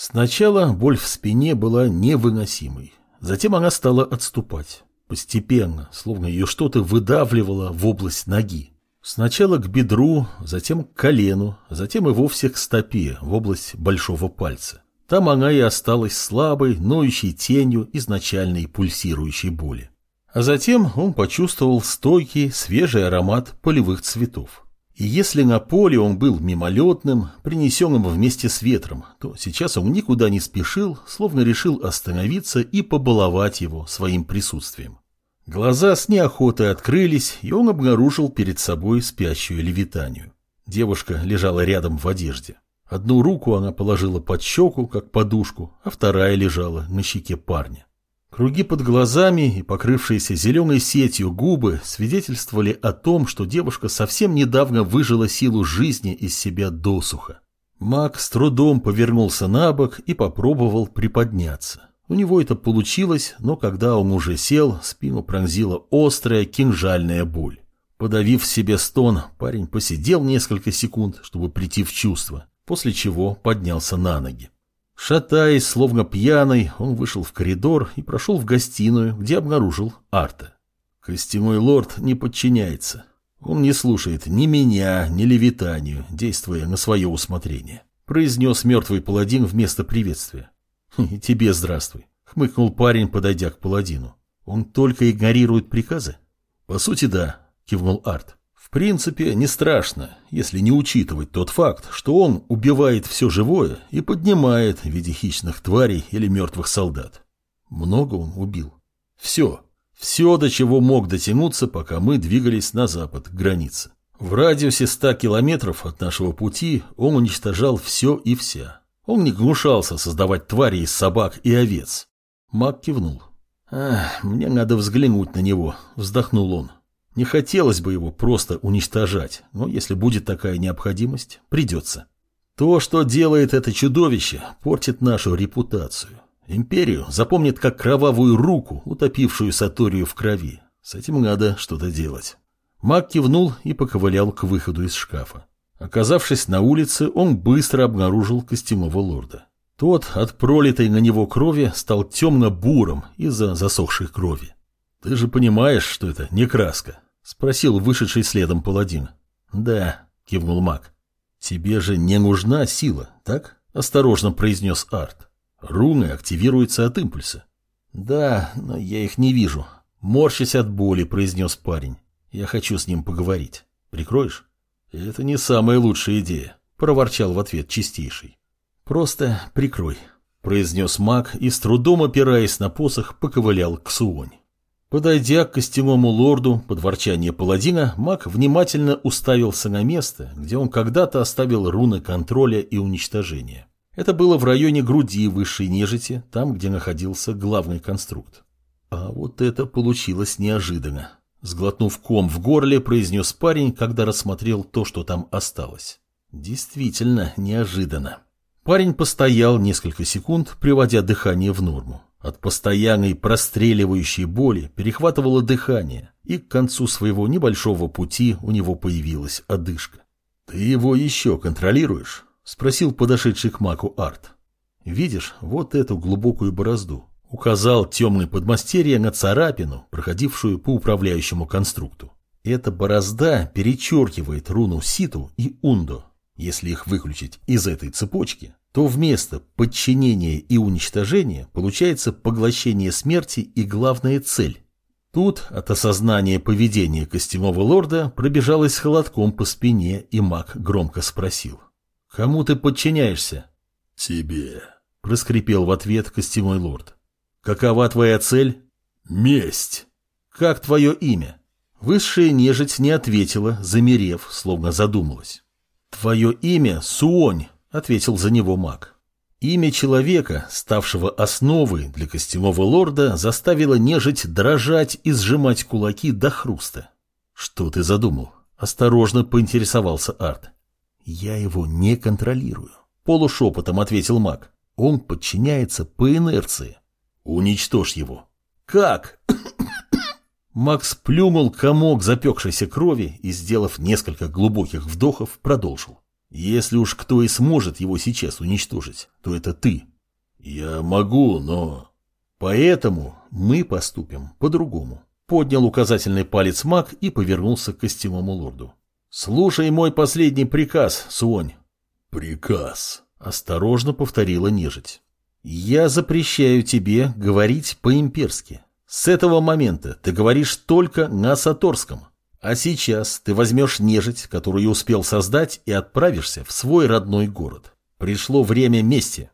Сначала боль в спине была невыносимой. Затем она стала отступать. Постепенно, словно ее что-то выдавливало в область ноги. Сначала к бедру, затем к колену, затем и вовсе к стопе, в область большого пальца. Там она и осталась слабой, ноющей тенью изначальной пульсирующей боли. А затем он почувствовал стойкий, свежий аромат полевых цветов. И если на поле он был мимолетным, принесенным вместе с ветром, то сейчас он никуда не спешил, словно решил остановиться и побаловать его своим присутствием. Глаза с неохотой открылись, и он обнаружил перед собой спящую левитанию. Девушка лежала рядом в одежде. Одну руку она положила под щеку, как подушку, а вторая лежала на щеке парня. Круги под глазами и покрывшиеся зеленой сетью губы свидетельствовали о том, что девушка совсем недавно выжила силу жизни из себя досуха. Маг с трудом повернулся на бок и попробовал приподняться. У него это получилось, но когда он уже сел, спину пронзила острая кинжальная боль. Подавив себе стон, парень посидел несколько секунд, чтобы прийти в чувство, после чего поднялся на ноги. Шатаясь, словно пьяный, он вышел в коридор и прошел в гостиную, где обнаружил Арта. Костяной лорд не подчиняется. Он не слушает ни меня, ни левитанию, действуя на свое усмотрение. Произнес мертвый паладин вместо приветствия. «И тебе здравствуй», — хмыкнул парень, подойдя к паладину. «Он только игнорирует приказы?» «По сути, да», — кивнул Арт. «В принципе, не страшно, если не учитывать тот факт, что он убивает все живое и поднимает в виде хищных тварей или мертвых солдат. Много он убил. Все. Все, до чего мог дотянуться, пока мы двигались на запад, к границе. В радиусе ста километров от нашего пути он уничтожал все и вся. Он не гнушался создавать твари из собак и овец. Мак кивнул. «Ах, мне надо взглянуть на него», — вздохнул он. «Не хотелось бы его просто уничтожать, но если будет такая необходимость, придется. То, что делает это чудовище, портит нашу репутацию. Империю запомнит как кровавую руку, утопившую Саторию в крови. С этим надо что-то делать». Мак кивнул и поковылял к выходу из шкафа. Оказавшись на улице, он быстро обнаружил костяного лорда. Тот от пролитой на него крови стал темно-бурым из-за засохшей крови. «Ты же понимаешь, что это не краска?» — спросил вышедший следом паладин. «Да», — кивнул маг. «Тебе же не нужна сила, так?» — осторожно произнес Арт. «Руны активируются от импульса». «Да, но я их не вижу», — морщась от боли, произнес парень. «Я хочу с ним поговорить. Прикроешь?» «Это не самая лучшая идея», — проворчал в ответ чистейший. «Просто прикрой», — произнес маг и, с трудом опираясь на посох, поковылял к Суонь. Подойдя к костяному лорду под ворчание паладина, маг внимательно уставился на место, где он когда-то оставил руны контроля и уничтожения. Это было в районе груди высшей нежити, там, где находился главный конструкт. А вот это получилось неожиданно. Сглотнув ком в горле, произнес парень, когда рассмотрел то, что там осталось. Действительно неожиданно. Парень постоял несколько секунд, приводя дыхание в норму. От постоянной простреливающей боли перехватывало дыхание, и к концу своего небольшого пути у него появилась одышка. «Ты его еще контролируешь?» — спросил подошедший к маку Арт. «Видишь вот эту глубокую борозду? Указал темный подмастерье на царапину, проходившую по управляющему конструкту. Эта борозда перечеркивает руну Ситу и Ундо. Если их выключить из этой цепочки, то вместо подчинения и уничтожения получается поглощение смерти и главная цель. Тут от осознания поведения костяного лорда пробежалось холодком по спине, и маг громко спросил. «Кому ты подчиняешься?» «Тебе», — проскрипел в ответ костяной лорд. Какова твоя цель? Месть. Как твое имя? Высшая нежить не ответила, замерев, словно задумалась. Твое имя Суонь, ответил за него маг. Имя человека, ставшего основой для костяного лорда, заставило нежить дрожать и сжимать кулаки до хруста. Что ты задумал? Осторожно поинтересовался Арт. Я его не контролирую. Полушепотом ответил маг. Он подчиняется по инерции. Уничтожь его. Как? Макс плюнул комок запекшейся крови и, сделав несколько глубоких вдохов, продолжил. Если уж кто и сможет его сейчас уничтожить, то это ты. Я могу, но... Поэтому мы поступим по-другому. Поднял указательный палец маг и повернулся к костюмому лорду. Слушай мой последний приказ, Суонь. Приказ. Осторожно повторила нежить. Я запрещаю тебе говорить по-имперски. С этого момента ты говоришь только на Саторском. А сейчас ты возьмешь нежить, которую успел создать, и отправишься в свой родной город. Пришло время мести.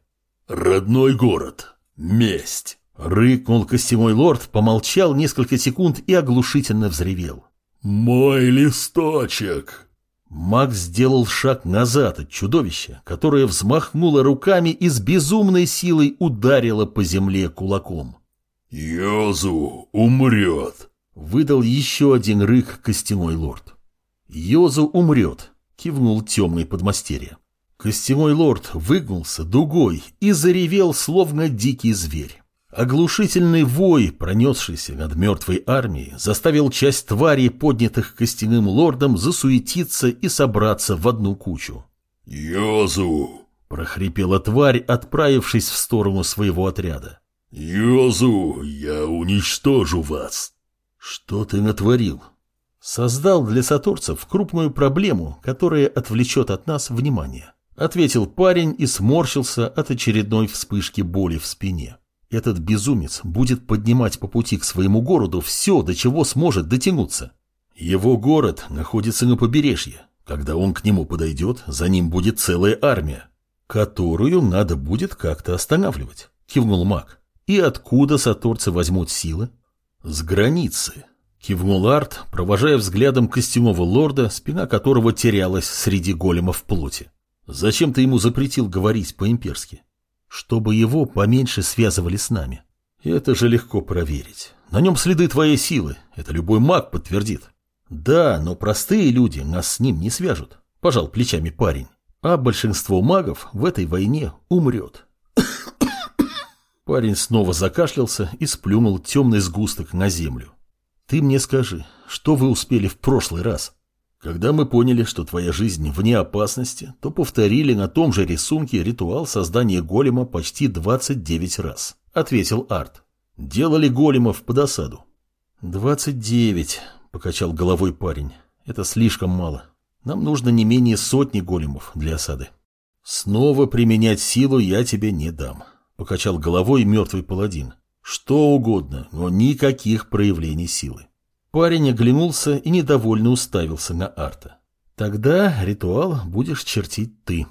Родной город. Месть. Рыкнул костяной лорд, помолчал несколько секунд и оглушительно взревел. «Мой листочек!» Макс сделал шаг назад от чудовища, которое взмахнуло руками и с безумной силой ударило по земле кулаком. «Йозу умрет!» — выдал еще один рык костяной лорд. «Йозу умрет!» — кивнул темный подмастерье. Костяной лорд выгнулся дугой и заревел, словно дикий зверь. Оглушительный вой, пронесшийся над мертвой армией, заставил часть тварей, поднятых костяным лордом, засуетиться и собраться в одну кучу. «Йозу!» — прохрипела тварь, отправившись в сторону своего отряда. «Йозу, я уничтожу вас!» «Что ты натворил?» «Создал для сатурцев крупную проблему, которая отвлечет от нас внимание», — ответил парень и сморщился от очередной вспышки боли в спине. Этот безумец будет поднимать по пути к своему городу все, до чего сможет дотянуться. Его город находится на побережье. Когда он к нему подойдет, за ним будет целая армия, которую надо будет как-то останавливать, кивнул маг. И откуда саторцы возьмут силы? С границы, кивнул Арт, провожая взглядом костюмового лорда, спина которого терялась среди големов плоти. Зачем ты ему запретил говорить по-имперски? чтобы его поменьше связывали с нами. Это же легко проверить. На нем следы твоей силы, это любой маг подтвердит. Да, но простые люди нас с ним не свяжут, пожал плечами парень. А большинство магов в этой войне умрет. Парень снова закашлялся и сплюнул темный сгусток на землю. Ты мне скажи, что вы успели в прошлый раз? Когда мы поняли, что твоя жизнь вне опасности, то повторили на том же рисунке ритуал создания голема почти 29 раз, ответил Арт. Делали големов по досаду. 29, покачал головой парень. Это слишком мало. Нам нужно не менее сотни големов для осады. Снова применять силу я тебе не дам, покачал головой мертвый паладин. Что угодно, но никаких проявлений силы. Парень оглянулся и недовольно уставился на Арта. «Тогда ритуал будешь чертить ты»,